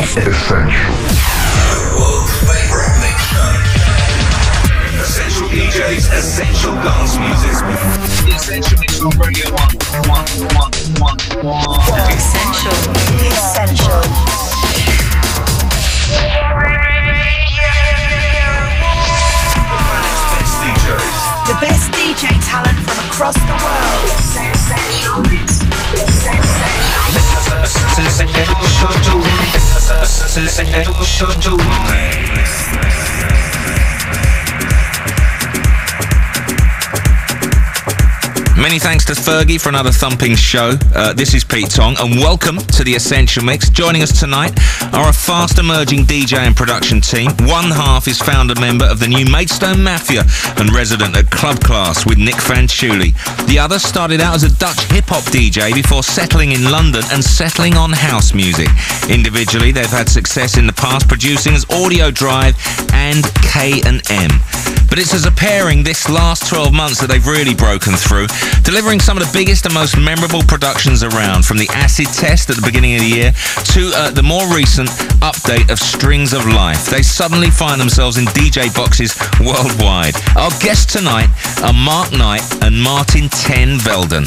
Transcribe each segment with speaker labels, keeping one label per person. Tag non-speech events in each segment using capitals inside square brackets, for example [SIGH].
Speaker 1: Essential. Essential DJs, essential dance music. Essential Mix on Radio 1.
Speaker 2: Essential. Essential. The best DJ talent from across the world. Essential Selektör çocuğum Selektör çocuğum
Speaker 3: Many thanks to Fergie for another thumping show. Uh, this is Pete Tong, and welcome to the Essential Mix. Joining us tonight are a fast emerging DJ and production team. One half is founder member of the new Maidstone Mafia and resident at Club Class with Nic Fanciulli. The other started out as a Dutch hip hop DJ before settling in London and settling on house music. Individually, they've had success in the past producing as Audio Drive and K and M. But it's as a pairing this last 12 months that they've really broken through, delivering some of the biggest and most memorable productions around, from the Acid Test at the beginning of the year to uh, the more recent update of Strings of Life. They suddenly find themselves in DJ boxes worldwide. Our guests tonight are Mark Knight and Martin Ten Velden.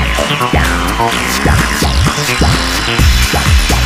Speaker 2: Stop.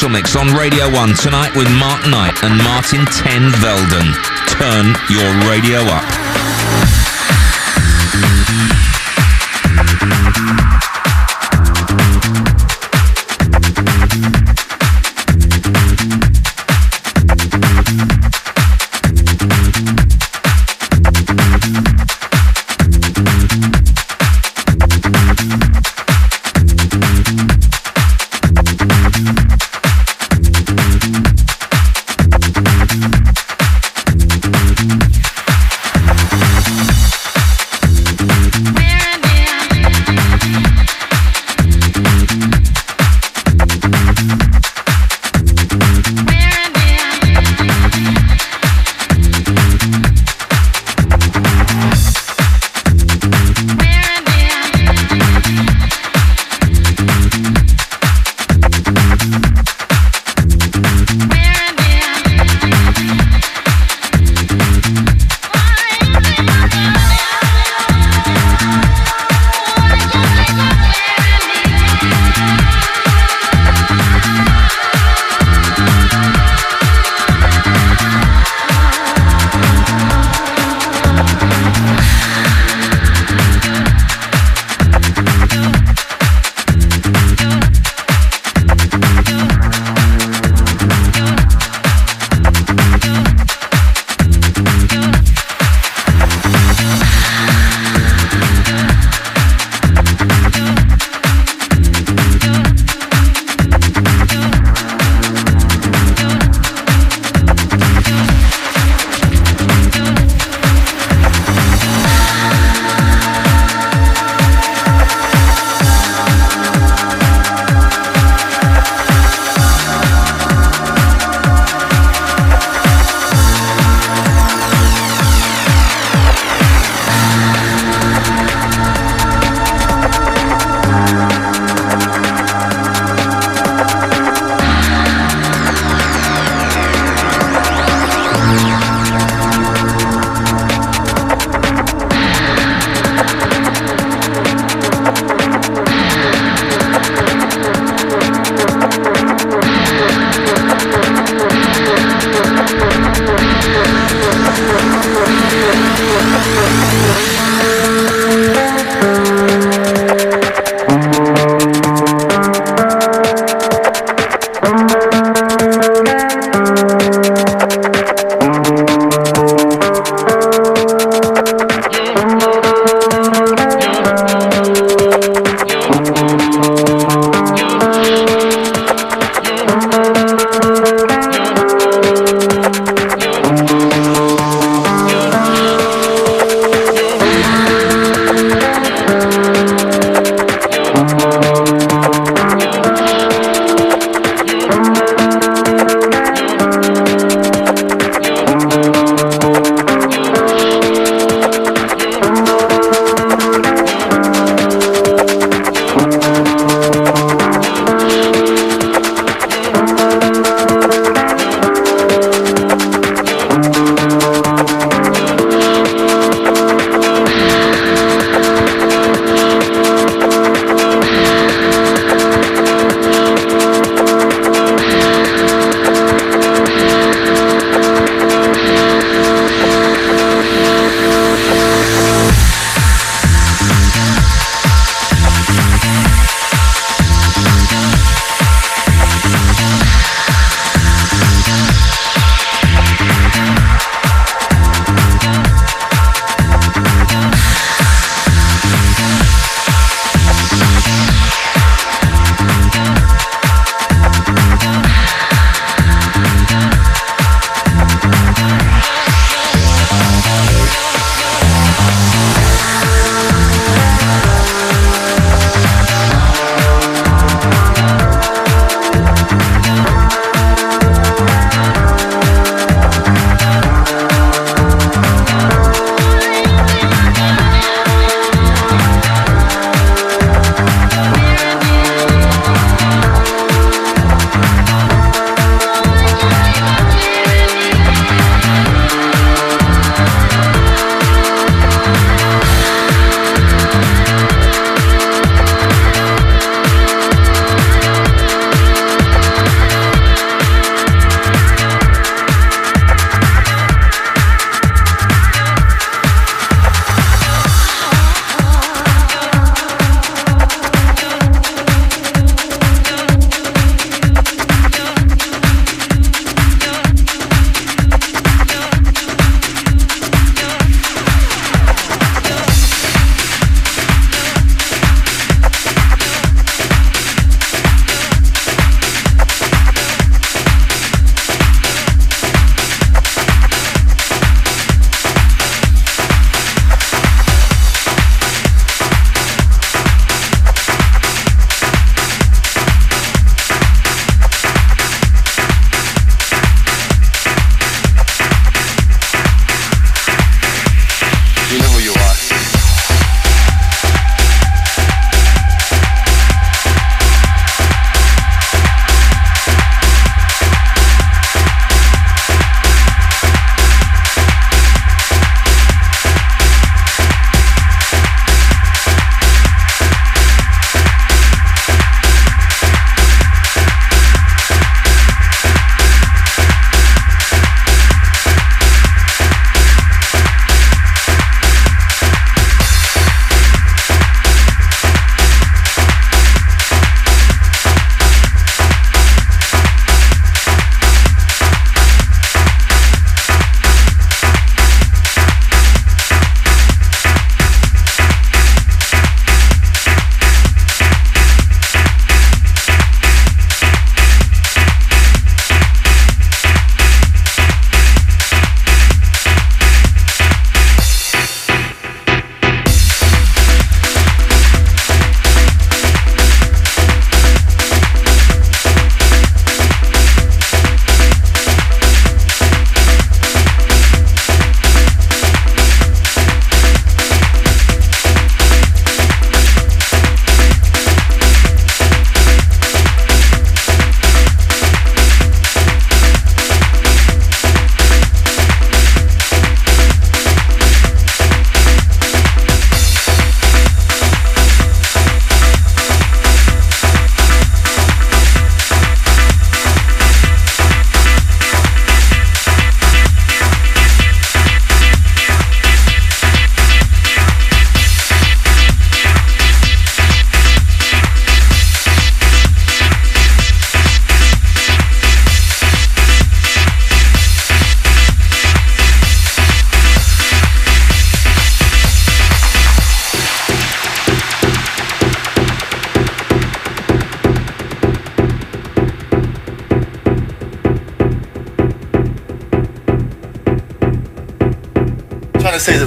Speaker 4: Essential
Speaker 3: Mix on Radio 1 tonight with Mark Knight and Martin Ten Velden. Turn your radio up.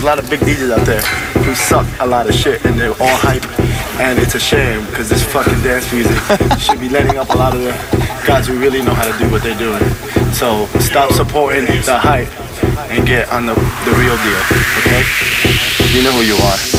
Speaker 4: A lot of big DJs out there who suck a lot of shit and they're all hype. And it's a shame because this fucking dance music [LAUGHS] should be letting up a lot of the guys who really know how to do what they're doing. So stop supporting the hype and get on the, the real deal, okay? You know who you are.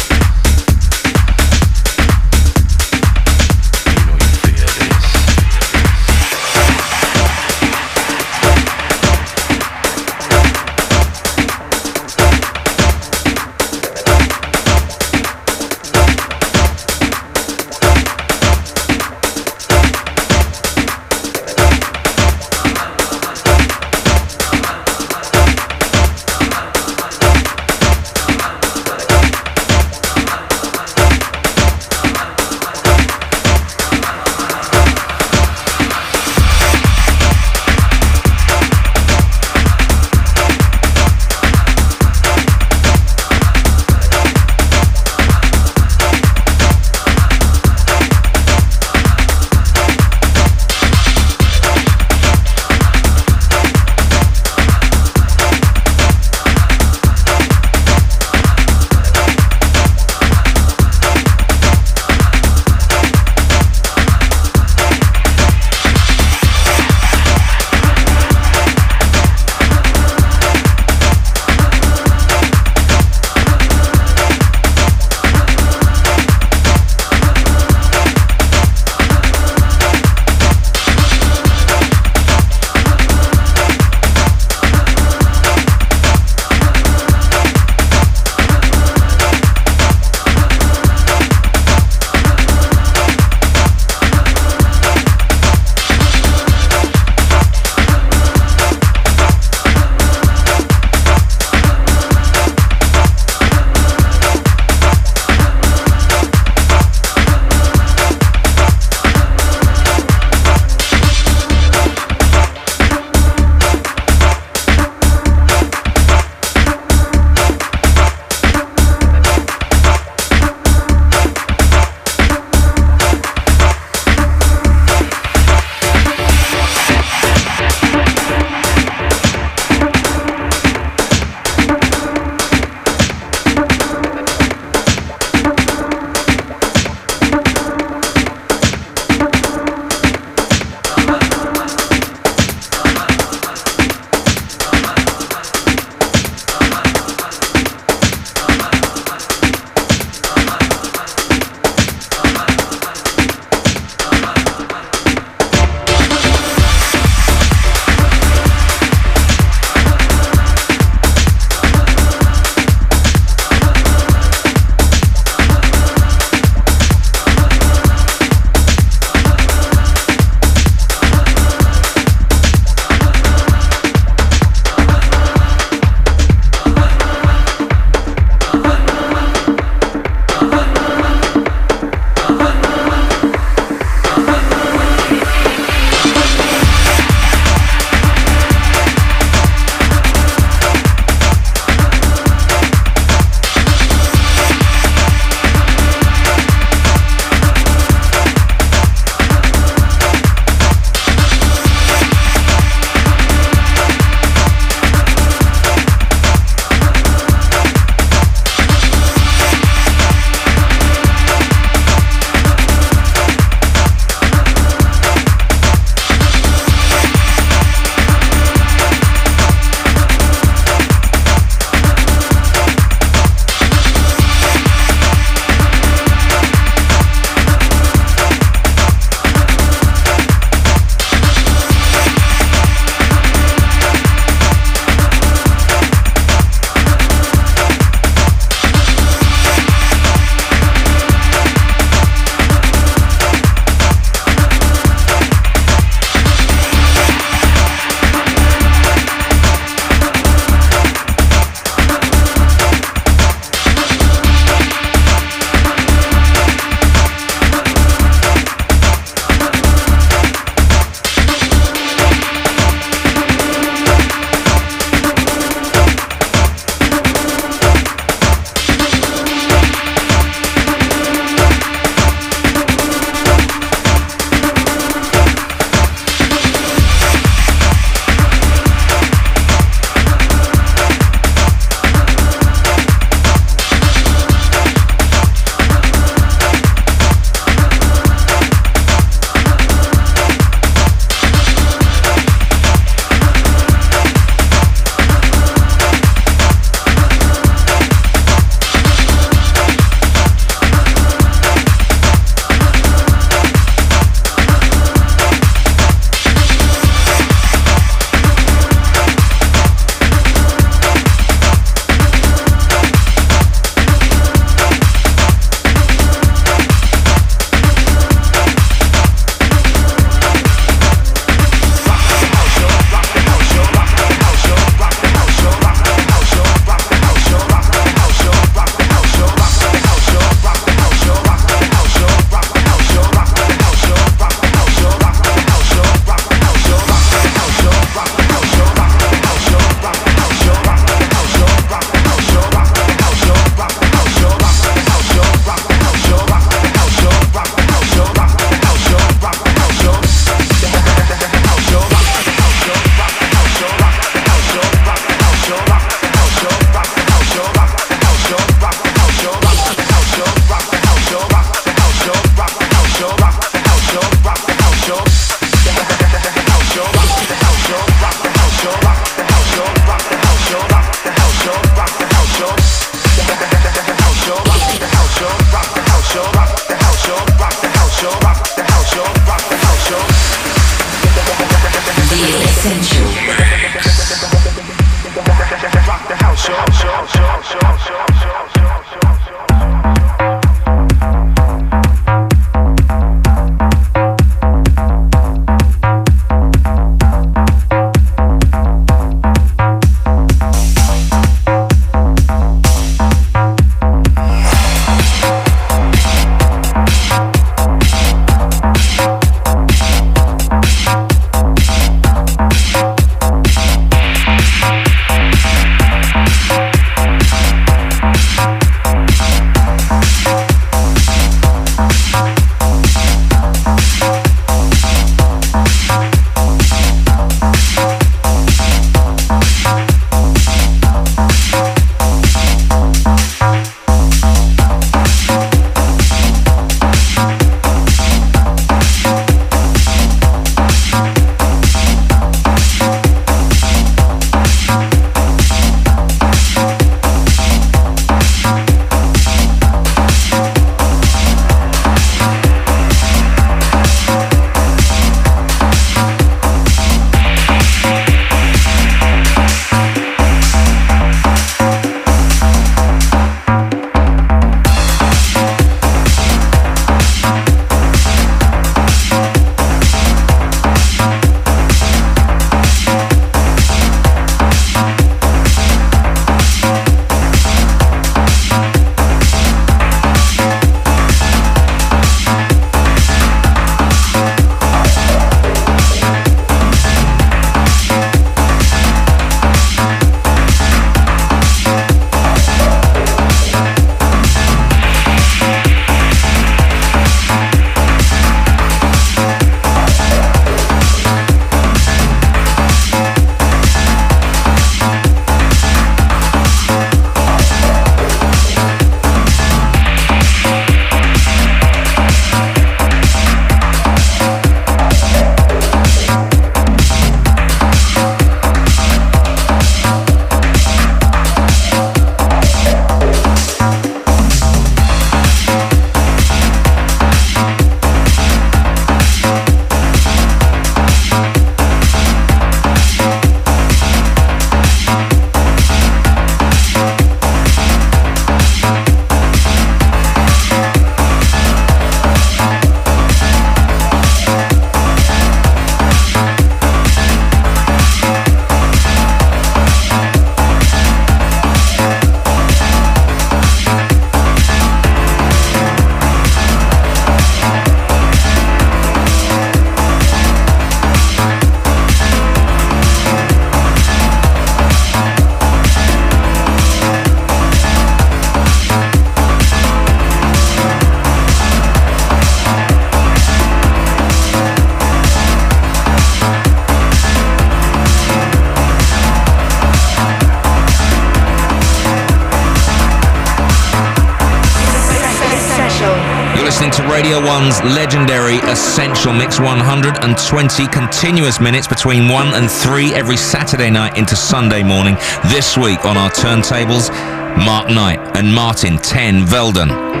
Speaker 3: Legendary Essential Mix 120 continuous minutes between 1 and 3 every Saturday night into Sunday morning. This week on our turntables, Mark Knight and Martijn ten Velden.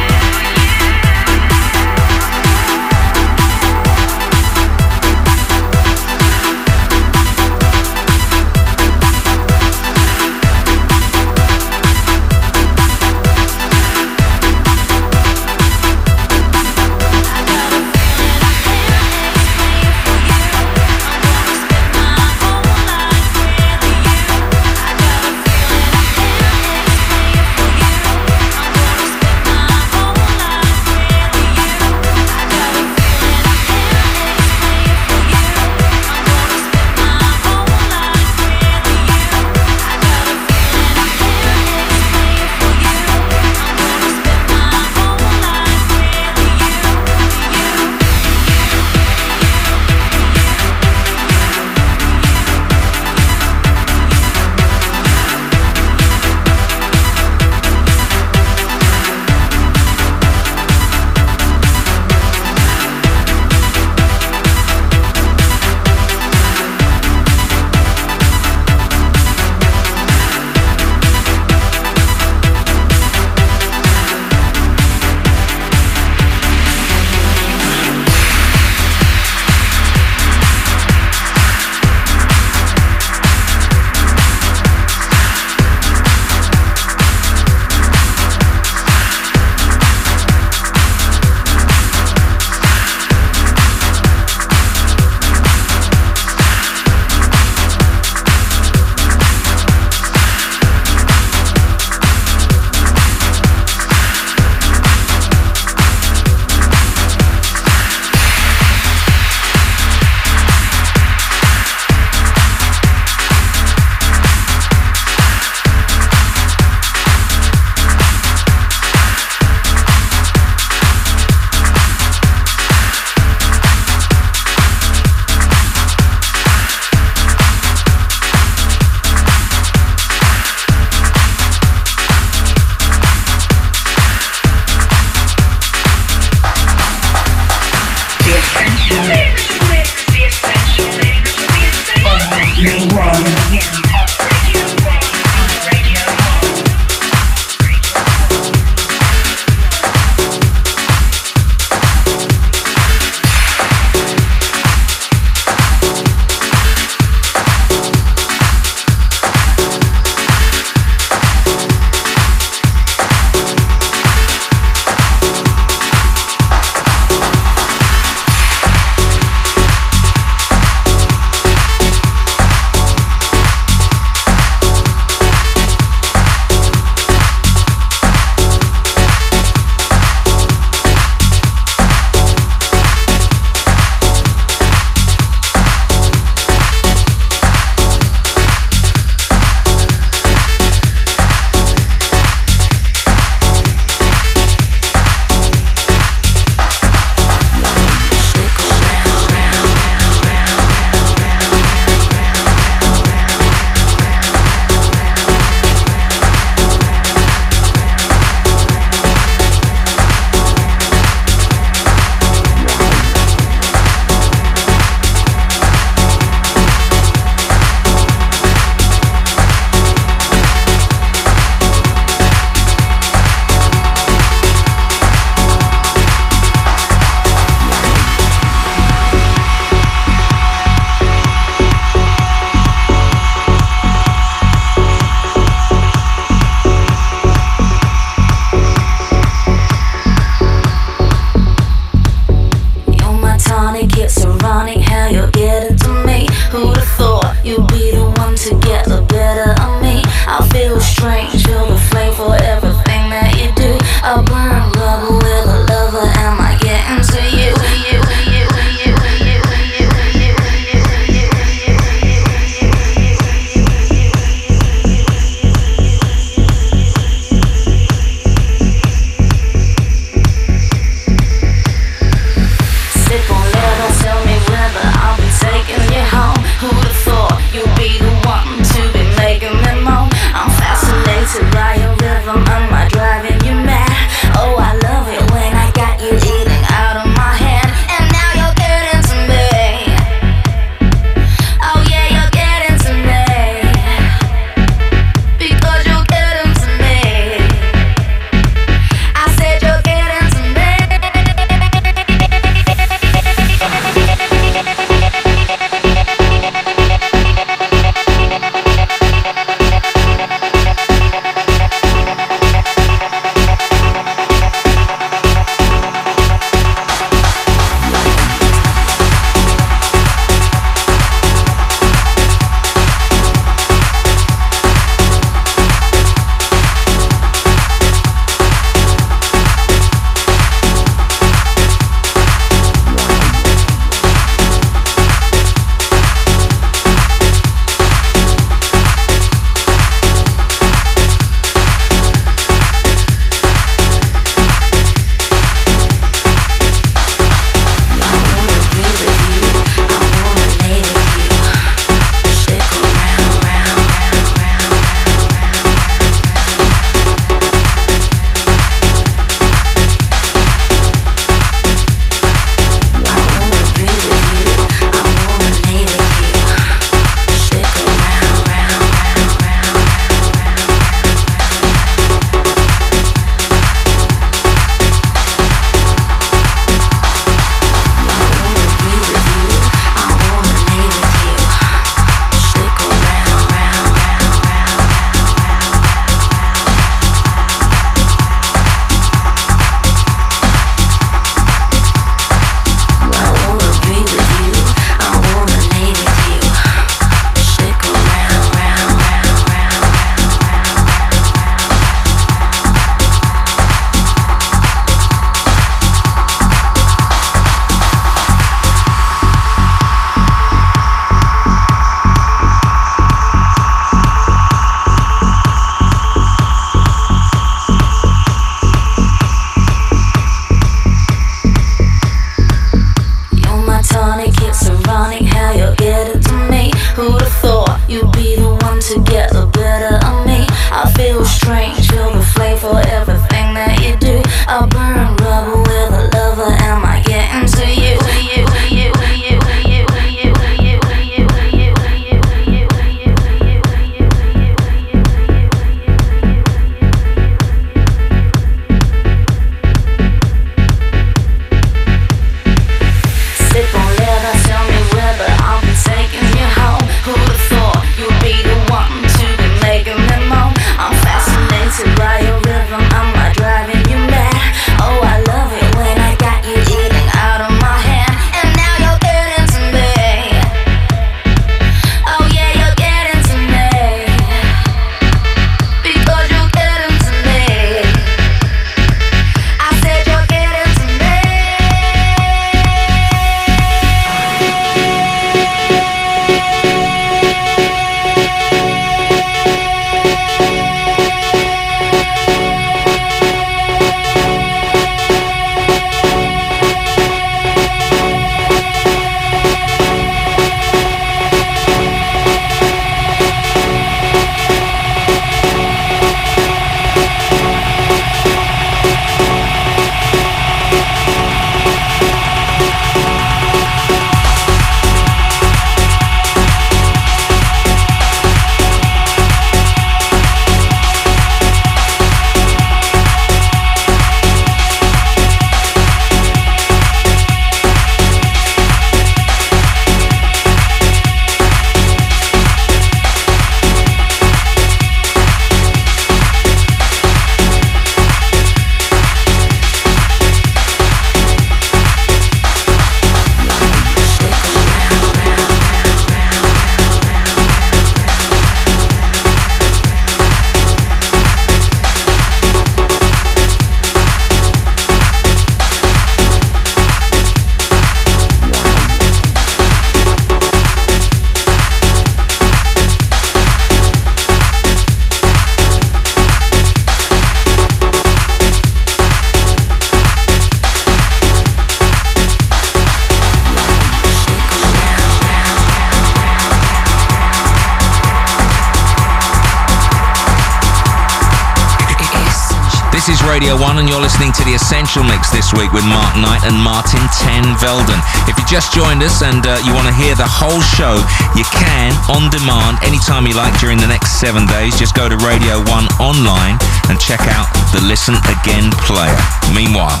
Speaker 3: Essential Mix this week with Mark Knight and Martijn ten Velden. If you just joined us and uh, you want to hear the whole show, you can on demand anytime you like during the next seven days. Just go to Radio 1 online and check out the Listen Again player. Meanwhile,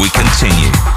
Speaker 3: we continue.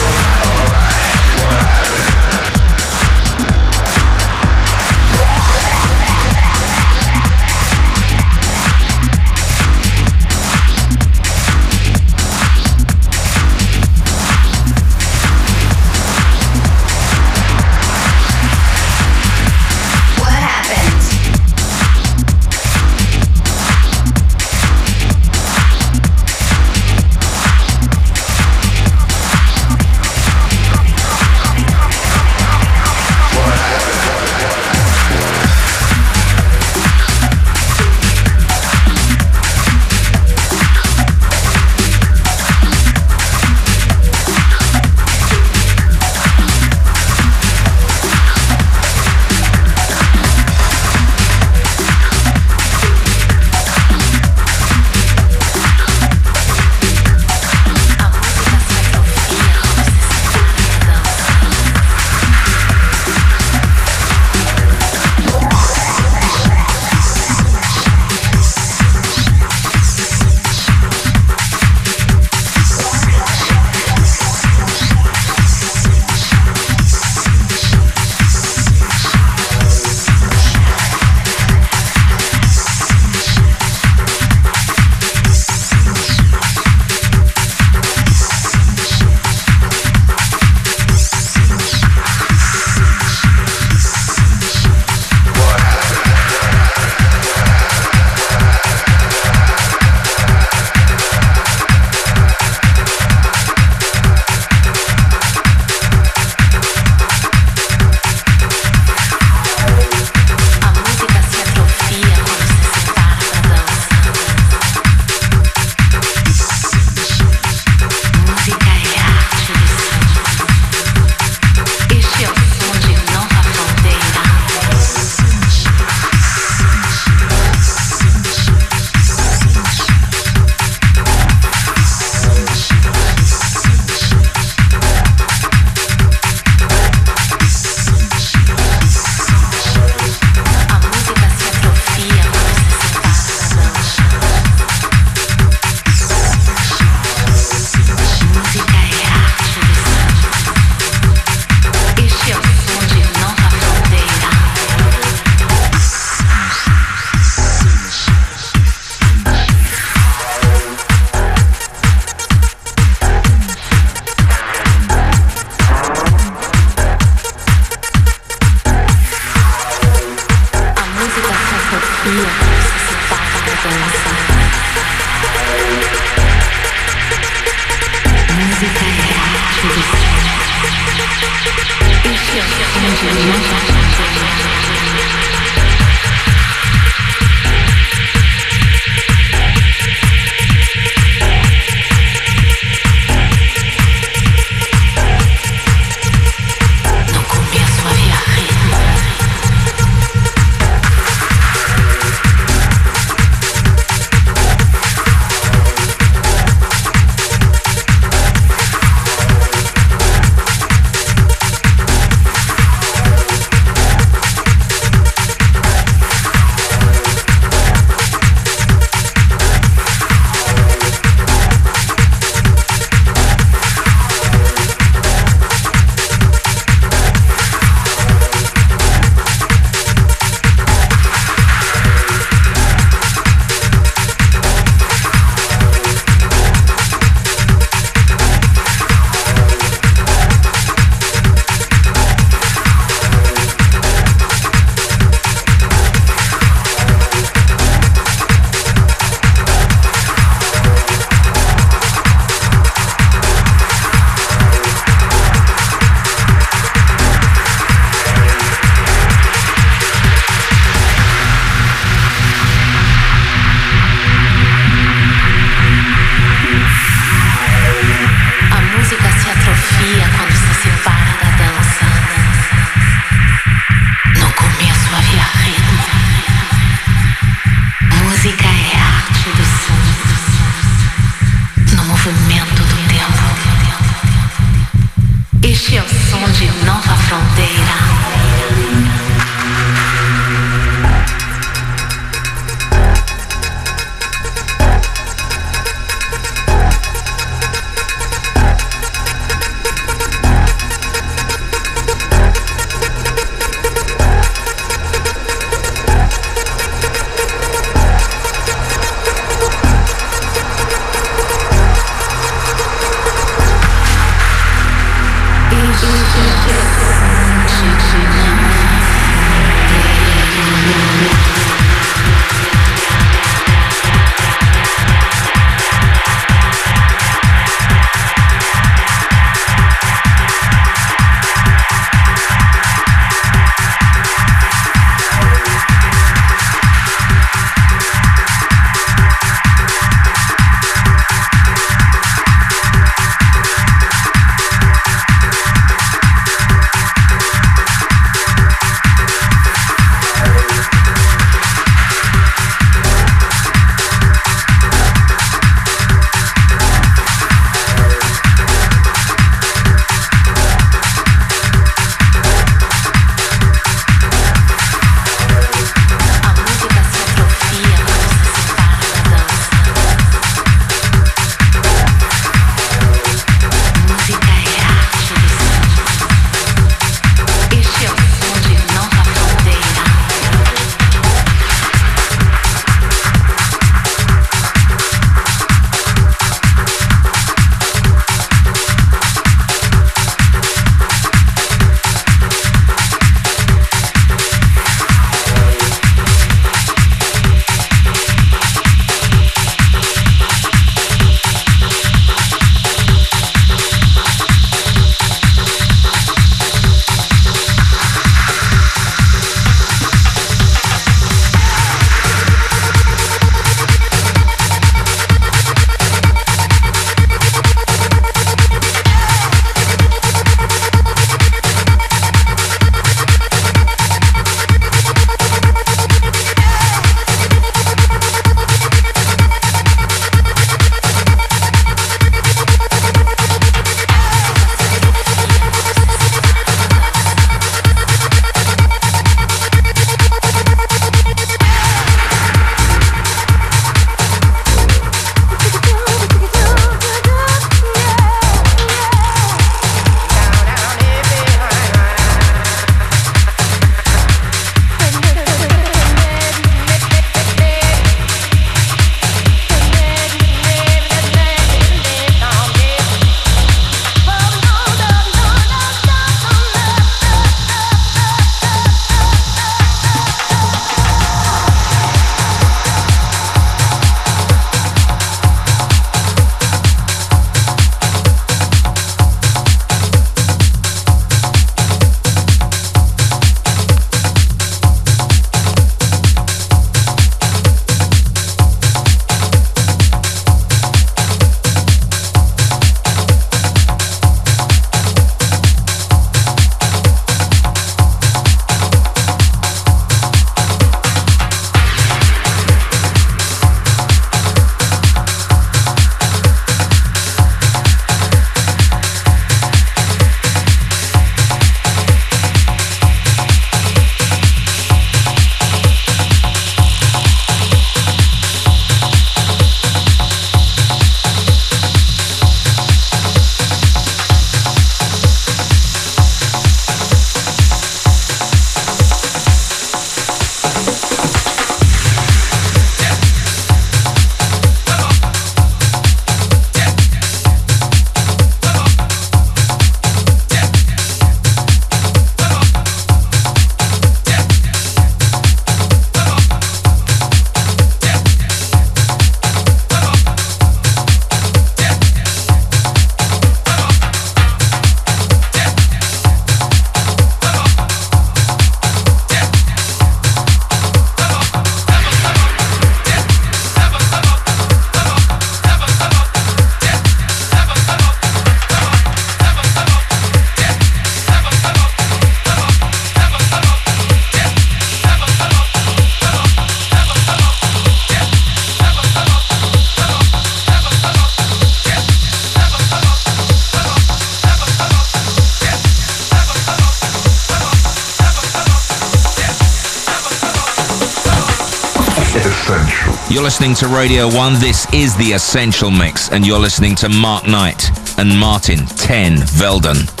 Speaker 3: Listening to Radio 1. This is The Essential Mix, and you're listening to Mark Knight and Martijn ten Velden.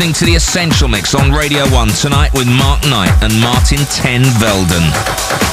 Speaker 3: Listening to The Essential Mix on Radio 1 tonight with Mark Knight and Martijn Ten Velden.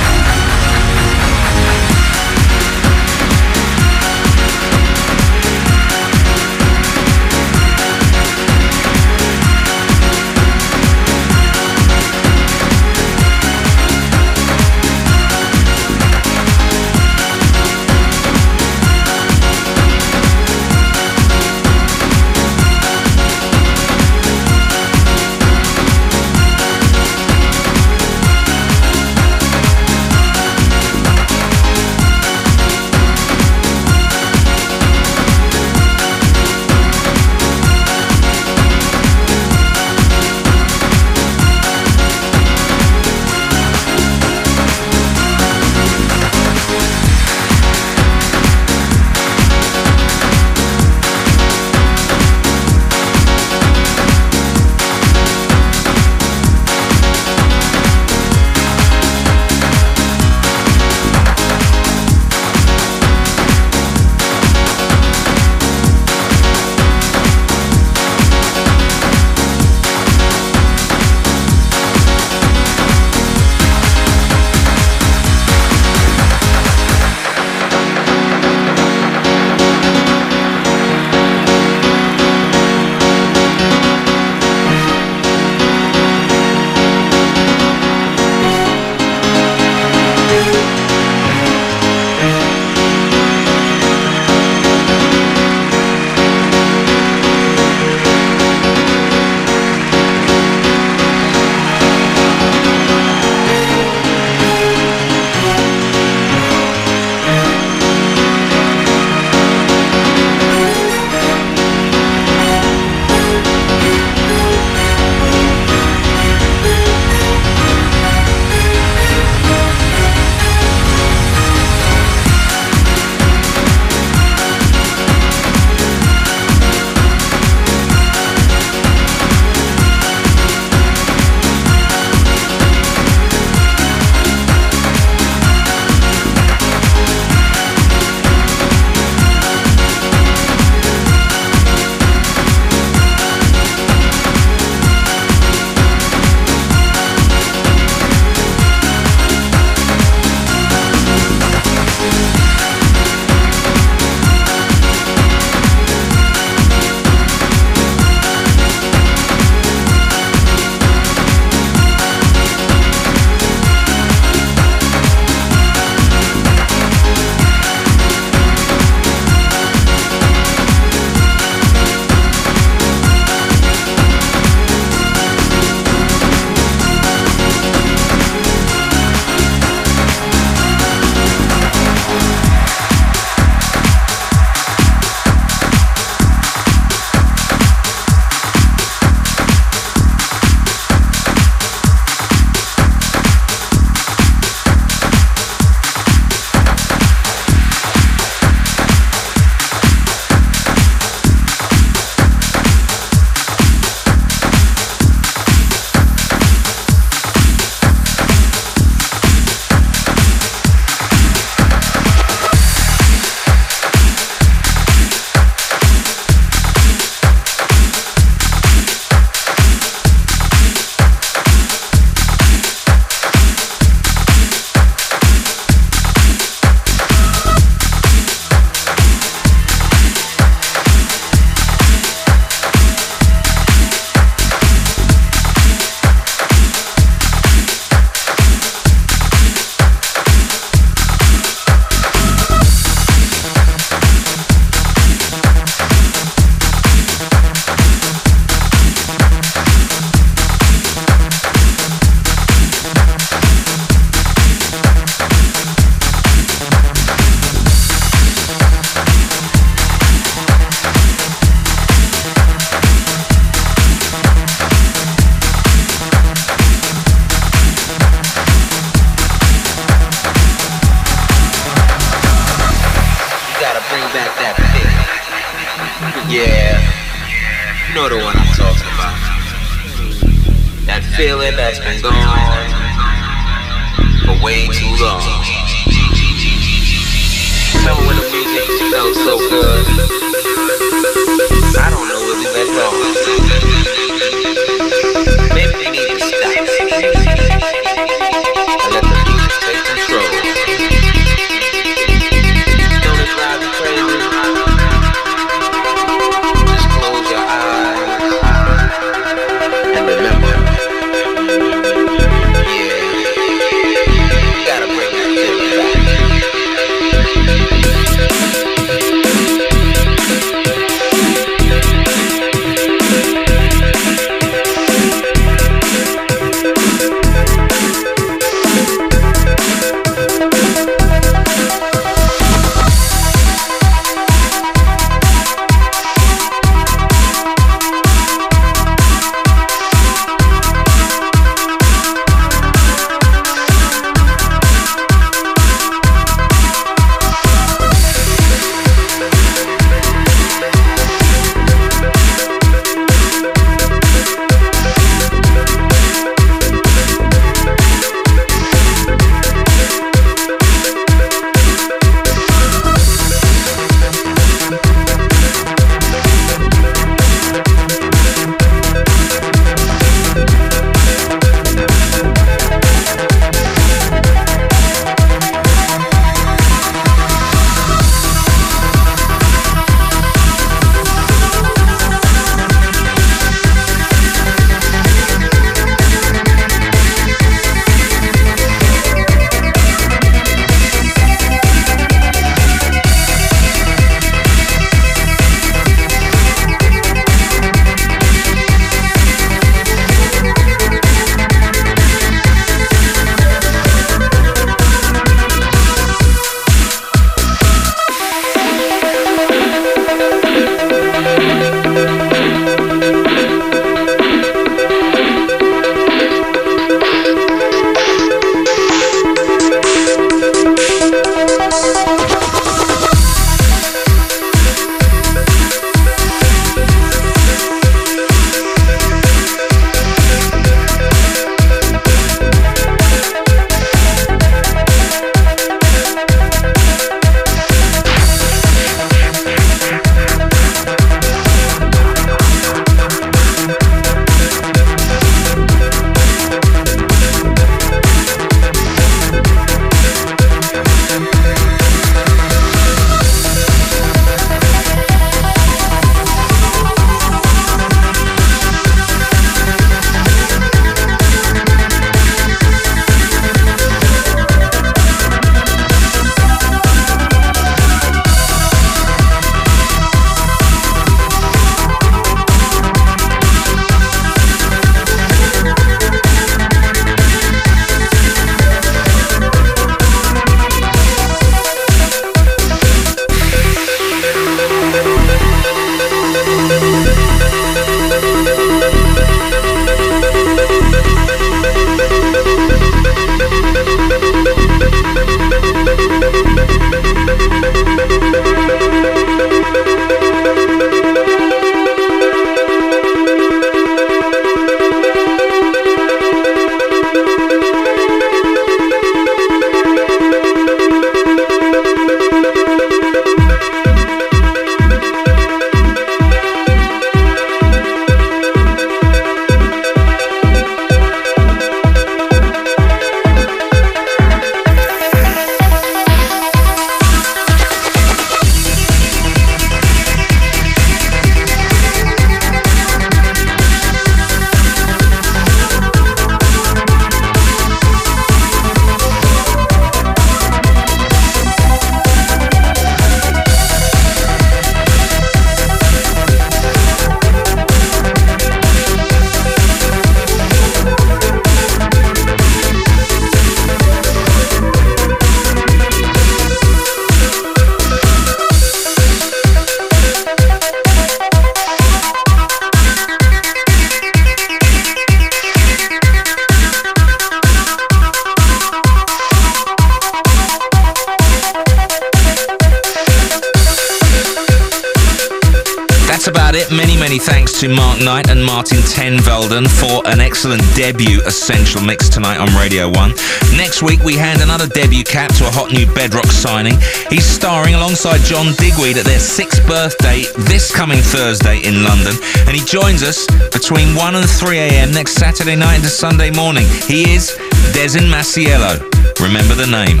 Speaker 3: Alongside John Digweed at their sixth birthday this coming Thursday in London, and he joins us between 1 and 3 a.m. next Saturday night into Sunday morning. He is Desyn Masiello. Remember the name.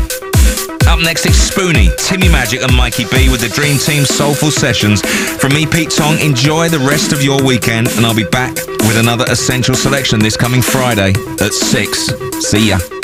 Speaker 3: Up next, it's Spoonie, Timmy Magic, and Mikey B with the Dream Team Soulful Sessions. From me, Pete Tong, enjoy the rest of your weekend, and I'll be back with another Essential Selection this coming Friday at 6. See ya.